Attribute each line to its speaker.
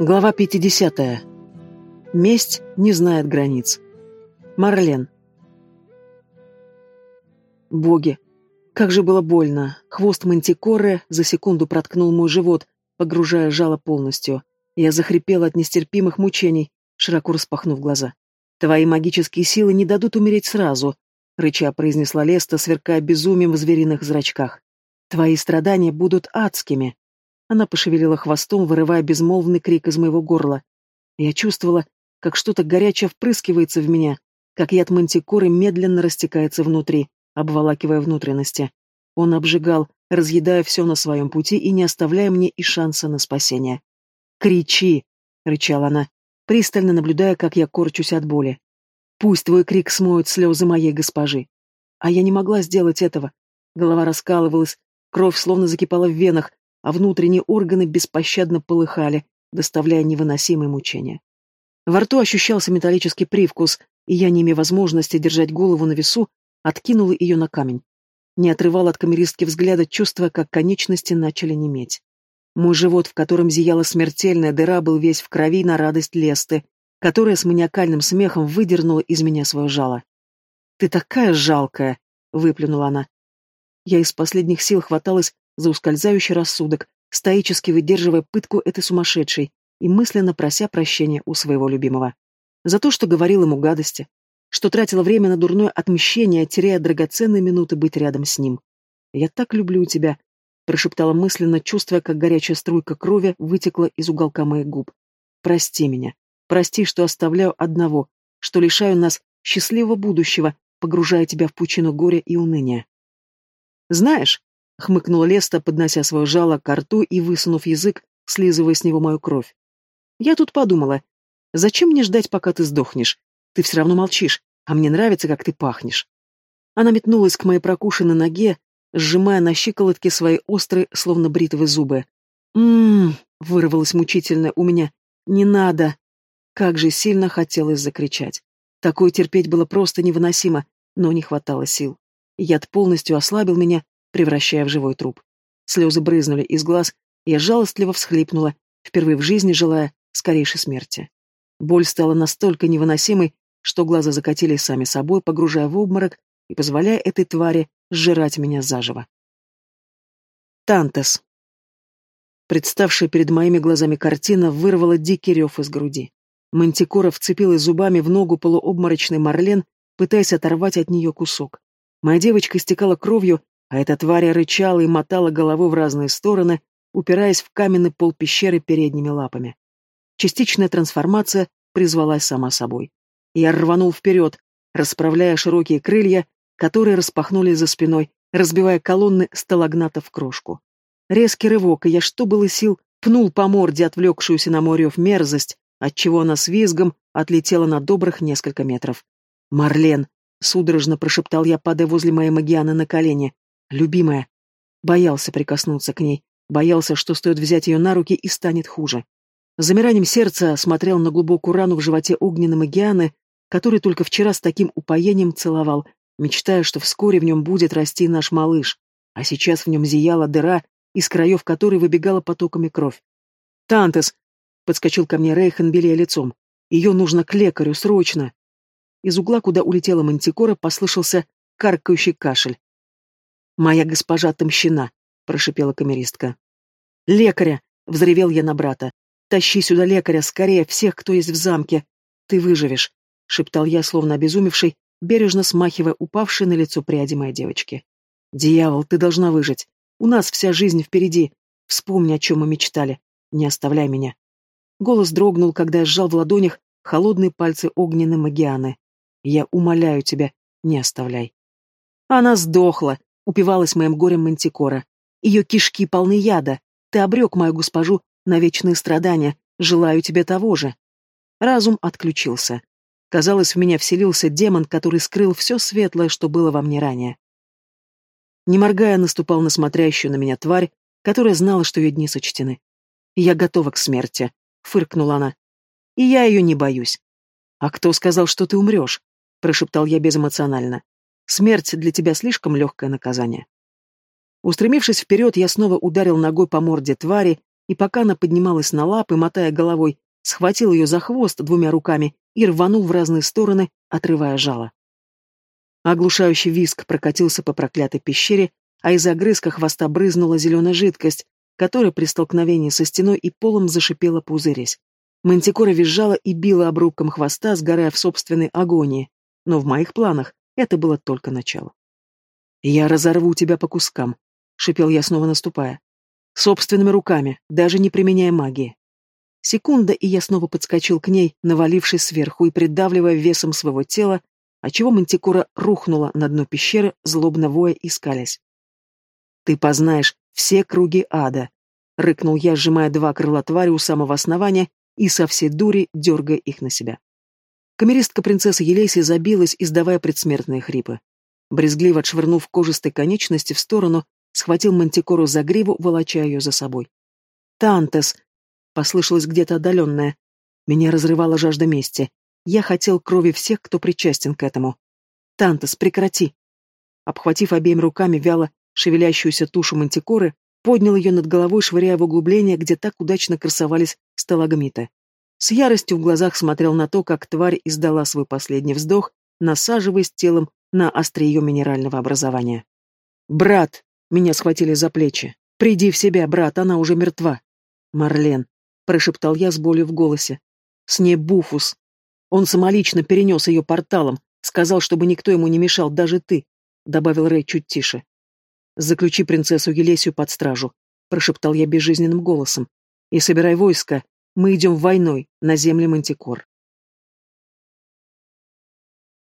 Speaker 1: Глава 50. Месть не знает границ. Марлен. Боги, как же было больно. Хвост мантикоры за секунду проткнул мой живот, погружая жало полностью. Я захрипела от нестерпимых мучений, широко распахнув глаза. «Твои магические силы не дадут умереть сразу», — рыча произнесла Леста, сверкая безумием в звериных зрачках. «Твои страдания будут адскими». Она пошевелила хвостом, вырывая безмолвный крик из моего горла. Я чувствовала, как что-то горячее впрыскивается в меня, как яд мантикоры медленно растекается внутри, обволакивая внутренности. Он обжигал, разъедая все на своем пути и не оставляя мне и шанса на спасение. «Кричи!» — рычала она, пристально наблюдая, как я корчусь от боли. «Пусть твой крик смоет слезы моей госпожи». А я не могла сделать этого. Голова раскалывалась, кровь словно закипала в венах, а внутренние органы беспощадно полыхали, доставляя невыносимые мучения. Во рту ощущался металлический привкус, и я, не имея возможности держать голову на весу, откинула ее на камень. Не отрывал от камеристки взгляда, чувствуя, как конечности начали неметь. Мой живот, в котором зияла смертельная дыра, был весь в крови на радость Лесты, которая с маниакальным смехом выдернула из меня свое жало. «Ты такая жалкая!» — выплюнула она. Я из последних сил хваталась за ускользающий рассудок, стоически выдерживая пытку этой сумасшедшей и мысленно прося прощения у своего любимого. За то, что говорил ему гадости, что тратила время на дурное отмщение, теряя драгоценные минуты быть рядом с ним. «Я так люблю тебя», — прошептала мысленно, чувствуя, как горячая струйка крови вытекла из уголка моих губ. «Прости меня. Прости, что оставляю одного, что лишаю нас счастливого будущего, погружая тебя в пучину горя и уныния». «Знаешь», — хмыкнула Леста, поднося свое жало к рту и высунув язык, слизывая с него мою кровь. «Я тут подумала, зачем мне ждать, пока ты сдохнешь? Ты все равно молчишь, а мне нравится, как ты пахнешь». Она метнулась к моей прокушенной ноге, сжимая на щиколотке свои острые, словно бритвы зубы. «М-м-м», вырвалось мучительно у меня. «Не надо!» Как же сильно хотелось закричать. Такое терпеть было просто невыносимо, но не хватало сил. Яд полностью ослабил меня, превращая в живой труп. Слезы брызнули из глаз, я жалостливо всхлипнула, впервые в жизни желая скорейшей смерти. Боль стала настолько невыносимой, что глаза закатились сами собой, погружая в обморок и позволяя этой твари сжирать меня заживо. Тантес. Представшая перед моими глазами картина вырвала дикий рев из груди. Мантикора вцепилась зубами в ногу полуобморочный Марлен, пытаясь оторвать от нее кусок. Моя девочка истекала кровью, а эта тварь рычала и мотала головой в разные стороны, упираясь в каменный пол пещеры передними лапами. Частичная трансформация призвалась сама собой. Я рванул вперед, расправляя широкие крылья, которые распахнулись за спиной, разбивая колонны сталагната в крошку. Резкий рывок, и я, что было сил, пнул по морде отвлекшуюся на море в мерзость, отчего она с визгом отлетела на добрых несколько метров. «Марлен!» — судорожно прошептал я, падая возле моей Магианы на колени. Любимая. Боялся прикоснуться к ней, боялся, что стоит взять ее на руки и станет хуже. Замиранием сердца смотрел на глубокую рану в животе огненной Магианы, который только вчера с таким упоением целовал, мечтая, что вскоре в нем будет расти наш малыш, а сейчас в нем зияла дыра, из краев которой выбегала потоками кровь. «Тантес!» — подскочил ко мне Рейхан, белее лицом. «Ее нужно к лекарю, срочно!» Из угла, куда улетела мантикора, послышался каркающий кашель. «Моя госпожа отомщена», — прошипела камеристка. «Лекаря!» — взревел я на брата. «Тащи сюда лекаря, скорее, всех, кто есть в замке. Ты выживешь», — шептал я, словно обезумевший, бережно смахивая упавшие на лицо пряди моей девочки. «Дьявол, ты должна выжить. У нас вся жизнь впереди. Вспомни, о чем мы мечтали. Не оставляй меня». Голос дрогнул, когда я сжал в ладонях холодные пальцы огненной Магианы. «Я умоляю тебя, не оставляй». Она сдохла, упивалась моим горем мантикора. Ее кишки полны яда. Ты обрек мою госпожу на вечные страдания. Желаю тебе того же. Разум отключился. Казалось, в меня вселился демон, который скрыл все светлое, что было во мне ранее. Не моргая, наступал на смотрящую на меня тварь, которая знала, что ее дни сочтены. «Я готова к смерти», — фыркнула она. «И я ее не боюсь». «А кто сказал, что ты умрешь?» — прошептал я безэмоционально. Смерть для тебя слишком легкое наказание. Устремившись вперед, я снова ударил ногой по морде твари, и пока она поднималась на лапы, мотая головой, схватил ее за хвост двумя руками и рванул в разные стороны, отрывая жало. Оглушающий виск прокатился по проклятой пещере, а из огрызка хвоста брызнула зеленая жидкость, которая при столкновении со стеной и полом зашипела пузырясь. Мантикора визжала и била обрубком хвоста, сгорая в собственной агонии, но в моих планах это было только начало. «Я разорву тебя по кускам», — шипел я, снова наступая. «Собственными руками, даже не применяя магии». Секунда, и я снова подскочил к ней, навалившись сверху и придавливая весом своего тела, отчего мантикора рухнула на дно пещеры, злобно воя и скалясь. «Ты познаешь все круги ада», — рыкнул я, сжимая два крыла твари у самого основания и со всей дури дергая их на себя. Камеристка принцессы Елесия забилась, издавая предсмертные хрипы. Брезгливо отшвырнув кожистой конечности в сторону, схватил мантикору за гриву, волоча ее за собой. «Тантес!» — послышалось где-то отдаленное. Меня разрывала жажда мести. Я хотел крови всех, кто причастен к этому. «Тантес, прекрати!» Обхватив обеими руками вяло шевелящуюся тушу мантикоры, поднял ее над головой, швыряя в углубление, где так удачно красовались сталагмиты. С яростью в глазах смотрел на то, как тварь издала свой последний вздох, насаживаясь телом на острие минерального образования. «Брат!» — меня схватили за плечи. «Приди в себя, брат, она уже мертва!» «Марлен!» — прошептал я с болью в голосе. «С ней Буфус. Он самолично перенес ее порталом, сказал, чтобы никто ему не мешал, даже ты», — добавил Рэй чуть тише. «Заключи принцессу Елесию под стражу», — прошептал я безжизненным голосом. «И собирай войско. Мы идем войной на земли Мантикор».